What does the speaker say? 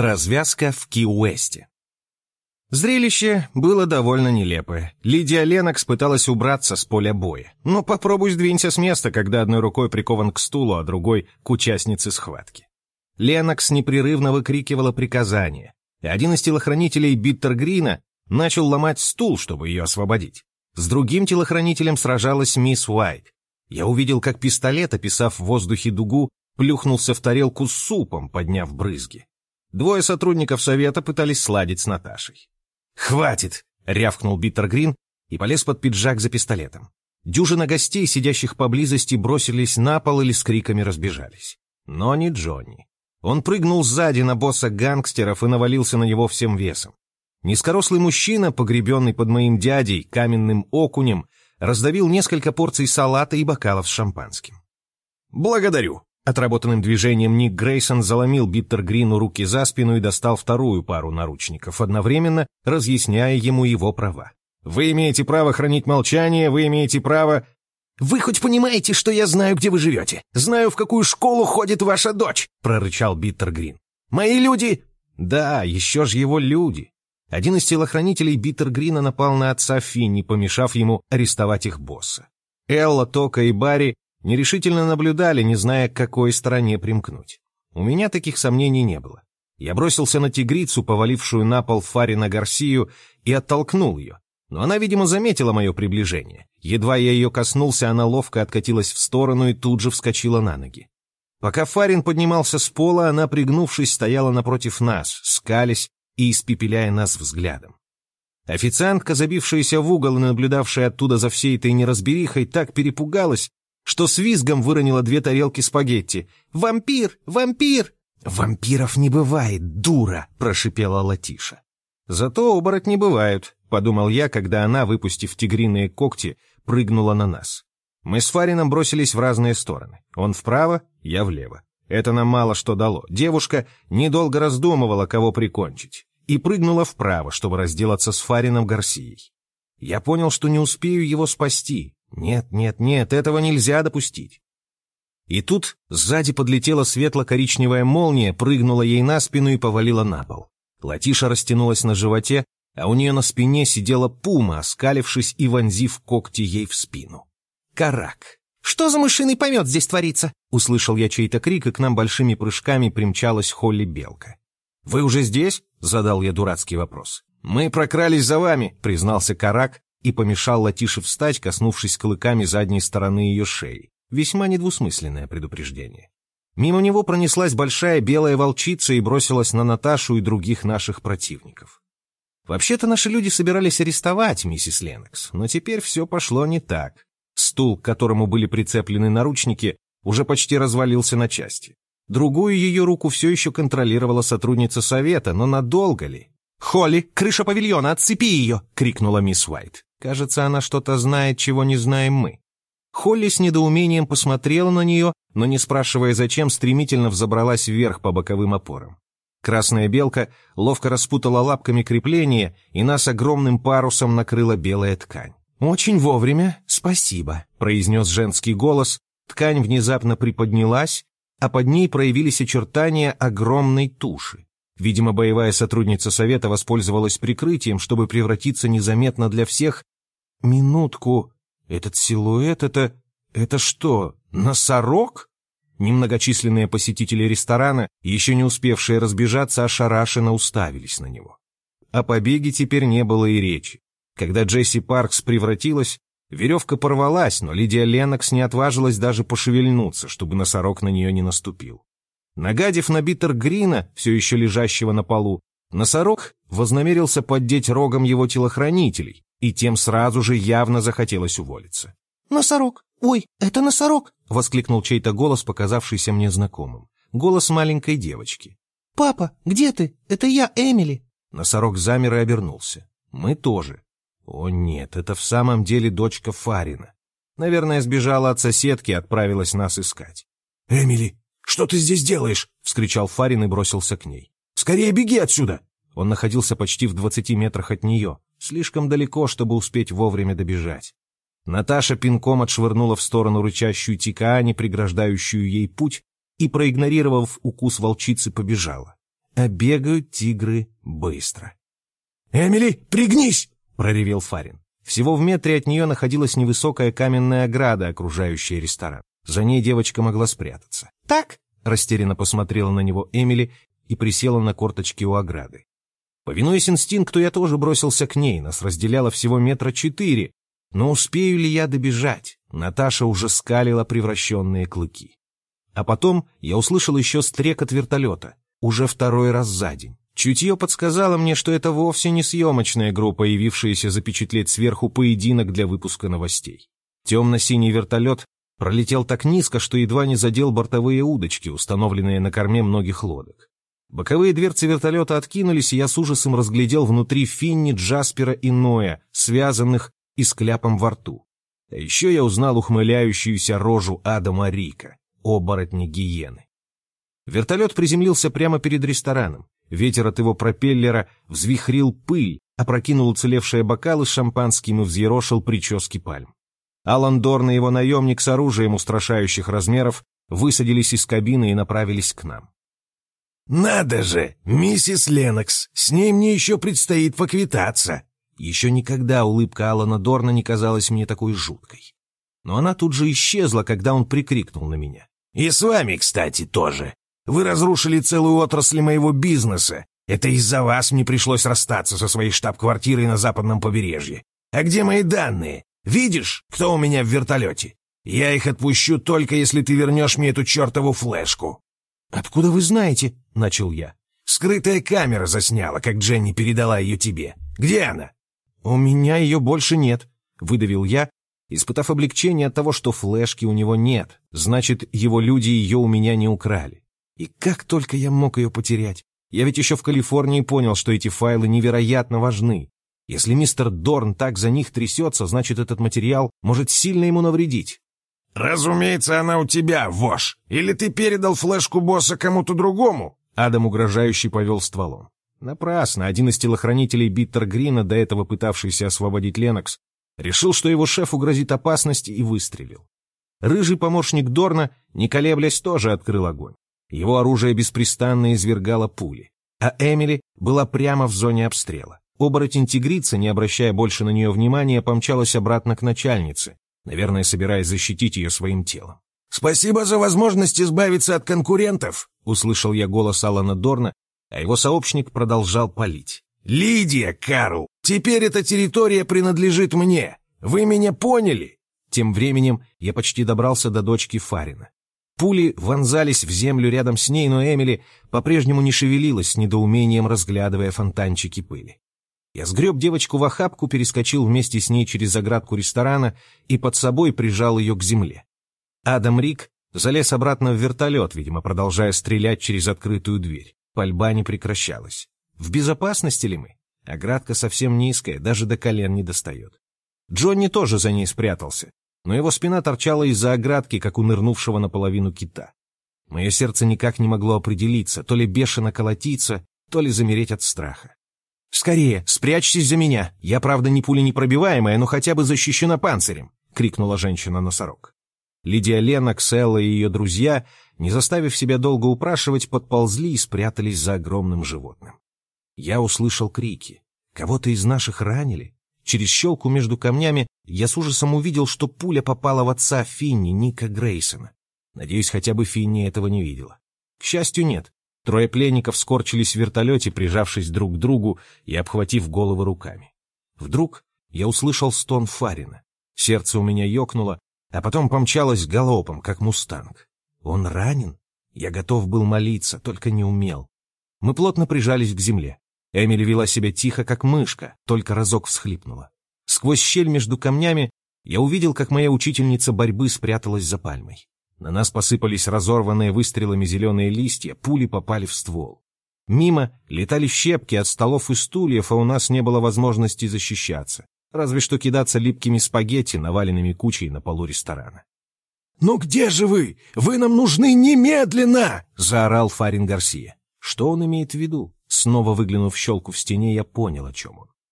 Развязка в Ки-Уэсте. Зрелище было довольно нелепое. Лидия Ленокс пыталась убраться с поля боя. Но попробуй сдвинься с места, когда одной рукой прикован к стулу, а другой — к участнице схватки. Ленокс непрерывно выкрикивала приказания, и один из телохранителей Биттергрина начал ломать стул, чтобы ее освободить. С другим телохранителем сражалась мисс Уайт. Я увидел, как пистолет, описав в воздухе дугу, плюхнулся в тарелку с супом, подняв брызги. Двое сотрудников совета пытались сладить с Наташей. «Хватит!» — рявкнул Биттергрин и полез под пиджак за пистолетом. Дюжина гостей, сидящих поблизости, бросились на пол или с криками разбежались. Но не Джонни. Он прыгнул сзади на босса гангстеров и навалился на него всем весом. Низкорослый мужчина, погребенный под моим дядей, каменным окунем, раздавил несколько порций салата и бокалов с шампанским. «Благодарю!» Отработанным движением Ник Грейсон заломил Биттергрину руки за спину и достал вторую пару наручников, одновременно разъясняя ему его права. «Вы имеете право хранить молчание, вы имеете право...» «Вы хоть понимаете, что я знаю, где вы живете? Знаю, в какую школу ходит ваша дочь!» — прорычал Биттергрин. «Мои люди...» «Да, еще ж его люди!» Один из телохранителей Биттергрина напал на отца Финни, помешав ему арестовать их босса. Элла, Тока и Барри нерешительно наблюдали, не зная, к какой стороне примкнуть. У меня таких сомнений не было. Я бросился на тигрицу, повалившую на пол Фарина Гарсию, и оттолкнул ее. Но она, видимо, заметила мое приближение. Едва я ее коснулся, она ловко откатилась в сторону и тут же вскочила на ноги. Пока Фарин поднимался с пола, она, пригнувшись, стояла напротив нас, скались и испепеляя нас взглядом. Официантка, забившаяся в угол и наблюдавшая оттуда за всей этой неразберихой, так перепугалась, что с визгом выронила две тарелки спагетти. «Вампир! Вампир!» «Вампиров не бывает, дура!» — прошипела Латиша. «Зато оборот не бывают», — подумал я, когда она, выпустив тигриные когти, прыгнула на нас. Мы с Фарином бросились в разные стороны. Он вправо, я влево. Это нам мало что дало. Девушка недолго раздумывала, кого прикончить, и прыгнула вправо, чтобы разделаться с Фарином Гарсией. Я понял, что не успею его спасти, нет, нет, нет, этого нельзя допустить. И тут сзади подлетела светло-коричневая молния, прыгнула ей на спину и повалила на пол. Латиша растянулась на животе, а у нее на спине сидела пума, оскалившись и вонзив когти ей в спину. Карак. «Что за мышиный помет здесь творится?» Услышал я чей-то крик, и к нам большими прыжками примчалась Холли Белка. «Вы уже здесь?» — задал я дурацкий вопрос. «Мы прокрались за вами», — признался Карак, и помешал Латише встать, коснувшись клыками задней стороны ее шеи. Весьма недвусмысленное предупреждение. Мимо него пронеслась большая белая волчица и бросилась на Наташу и других наших противников. Вообще-то наши люди собирались арестовать миссис Ленокс, но теперь все пошло не так. Стул, к которому были прицеплены наручники, уже почти развалился на части. Другую ее руку все еще контролировала сотрудница совета, но надолго ли? «Холли, крыша павильона, отцепи ее!» — крикнула мисс Уайт. Кажется, она что-то знает, чего не знаем мы. Холли с недоумением посмотрела на нее, но, не спрашивая зачем, стремительно взобралась вверх по боковым опорам. Красная белка ловко распутала лапками крепление, и нас огромным парусом накрыла белая ткань. «Очень вовремя, спасибо», — произнес женский голос. Ткань внезапно приподнялась, а под ней проявились очертания огромной туши. Видимо, боевая сотрудница Совета воспользовалась прикрытием, чтобы превратиться незаметно для всех Минутку. Этот силуэт — это... Это что, носорог? Немногочисленные посетители ресторана, еще не успевшие разбежаться, ошарашенно уставились на него. О побеге теперь не было и речи. Когда Джесси Паркс превратилась, веревка порвалась, но Лидия Ленокс не отважилась даже пошевельнуться, чтобы носорог на нее не наступил. Нагадив на Биттер Грина, все еще лежащего на полу, носорог вознамерился поддеть рогом его телохранителей, и тем сразу же явно захотелось уволиться. «Носорог! Ой, это носорог!» — воскликнул чей-то голос, показавшийся мне знакомым. Голос маленькой девочки. «Папа, где ты? Это я, Эмили!» Носорог замер и обернулся. Мы тоже. О нет, это в самом деле дочка Фарина. Наверное, сбежала от соседки и отправилась нас искать. «Эмили, что ты здесь делаешь?» — вскричал Фарин и бросился к ней. «Скорее беги отсюда!» Он находился почти в двадцати метрах от нее, слишком далеко, чтобы успеть вовремя добежать. Наташа пинком отшвырнула в сторону рычащую Тикаани, преграждающую ей путь, и, проигнорировав укус волчицы, побежала. а бегают тигры быстро. «Эмили, пригнись!» — проревел Фарин. Всего в метре от нее находилась невысокая каменная ограда, окружающая ресторан. За ней девочка могла спрятаться. «Так?» — растерянно посмотрела на него Эмили и присела на корточки у ограды. Повинуясь инстинкту, я тоже бросился к ней, нас разделяло всего метра четыре. Но успею ли я добежать? Наташа уже скалила превращенные клыки. А потом я услышал еще стрекот вертолета, уже второй раз за день. Чутье подсказало мне, что это вовсе не съемочная группа, явившаяся запечатлеть сверху поединок для выпуска новостей. Темно-синий вертолет пролетел так низко, что едва не задел бортовые удочки, установленные на корме многих лодок. Боковые дверцы вертолета откинулись, и я с ужасом разглядел внутри Финни, Джаспера и Ноя, связанных и с кляпом во рту. А еще я узнал ухмыляющуюся рожу Адама Рика, оборотня гиены. Вертолет приземлился прямо перед рестораном. Ветер от его пропеллера взвихрил пыль, опрокинул уцелевшие бокалы с шампанским и взъерошил прически пальм. Алан Дорн и его наемник с оружием устрашающих размеров высадились из кабины и направились к нам. «Надо же, миссис Ленокс, с ней мне еще предстоит поквитаться!» Еще никогда улыбка Алана Дорна не казалась мне такой жуткой. Но она тут же исчезла, когда он прикрикнул на меня. «И с вами, кстати, тоже. Вы разрушили целую отрасль моего бизнеса. Это из-за вас мне пришлось расстаться со своей штаб-квартирой на западном побережье. А где мои данные? Видишь, кто у меня в вертолете? Я их отпущу только, если ты вернешь мне эту чертову флешку». «Откуда вы знаете?» — начал я. «Скрытая камера засняла, как Дженни передала ее тебе. Где она?» «У меня ее больше нет», — выдавил я, испытав облегчение от того, что флешки у него нет. Значит, его люди ее у меня не украли. И как только я мог ее потерять? Я ведь еще в Калифорнии понял, что эти файлы невероятно важны. Если мистер Дорн так за них трясется, значит, этот материал может сильно ему навредить. «Разумеется, она у тебя, вож. Или ты передал флешку босса кому-то другому?» Адам угрожающе повел стволом. Напрасно. Один из телохранителей Биттер Грина, до этого пытавшийся освободить Ленокс, решил, что его шефу грозит опасность и выстрелил. Рыжий помощник Дорна, не колеблясь, тоже открыл огонь. Его оружие беспрестанно извергало пули. А Эмили была прямо в зоне обстрела. Оборотень тигрица, не обращая больше на нее внимания, помчалась обратно к начальнице, наверное, собираясь защитить ее своим телом. «Спасибо за возможность избавиться от конкурентов», — услышал я голос Алана Дорна, а его сообщник продолжал палить. «Лидия, Карл, теперь эта территория принадлежит мне. Вы меня поняли?» Тем временем я почти добрался до дочки Фарина. Пули вонзались в землю рядом с ней, но Эмили по-прежнему не шевелилась, с недоумением разглядывая фонтанчики пыли. Я сгреб девочку в охапку, перескочил вместе с ней через заградку ресторана и под собой прижал ее к земле. Адам Рик залез обратно в вертолет, видимо, продолжая стрелять через открытую дверь. Пальба не прекращалась. В безопасности ли мы? Оградка совсем низкая, даже до колен не достает. Джонни тоже за ней спрятался, но его спина торчала из-за оградки, как у нырнувшего наполовину кита. Мое сердце никак не могло определиться, то ли бешено колотиться, то ли замереть от страха. «Скорее, спрячьтесь за меня. Я, правда, не пуленепробиваемая, но хотя бы защищена панцирем!» — крикнула женщина-носорог. Лидия Ленокс, Элла и ее друзья, не заставив себя долго упрашивать, подползли и спрятались за огромным животным. Я услышал крики. Кого-то из наших ранили. Через щелку между камнями я с ужасом увидел, что пуля попала в отца Финни, Ника Грейсона. Надеюсь, хотя бы Финни этого не видела. К счастью, нет. Трое пленников скорчились в вертолете, прижавшись друг к другу и обхватив головы руками. Вдруг я услышал стон Фарина. Сердце у меня ёкнуло, а потом помчалось галопом, как мустанг. Он ранен? Я готов был молиться, только не умел. Мы плотно прижались к земле. Эмили вела себя тихо, как мышка, только разок всхлипнула. Сквозь щель между камнями я увидел, как моя учительница борьбы спряталась за пальмой. На нас посыпались разорванные выстрелами зеленые листья, пули попали в ствол. Мимо летали щепки от столов и стульев, а у нас не было возможности защищаться, разве что кидаться липкими спагетти, наваленными кучей на полу ресторана. «Ну где же вы? Вы нам нужны немедленно!» — заорал Фарин Гарсия. Что он имеет в виду? Снова выглянув в щелку в стене, я понял, о чем он.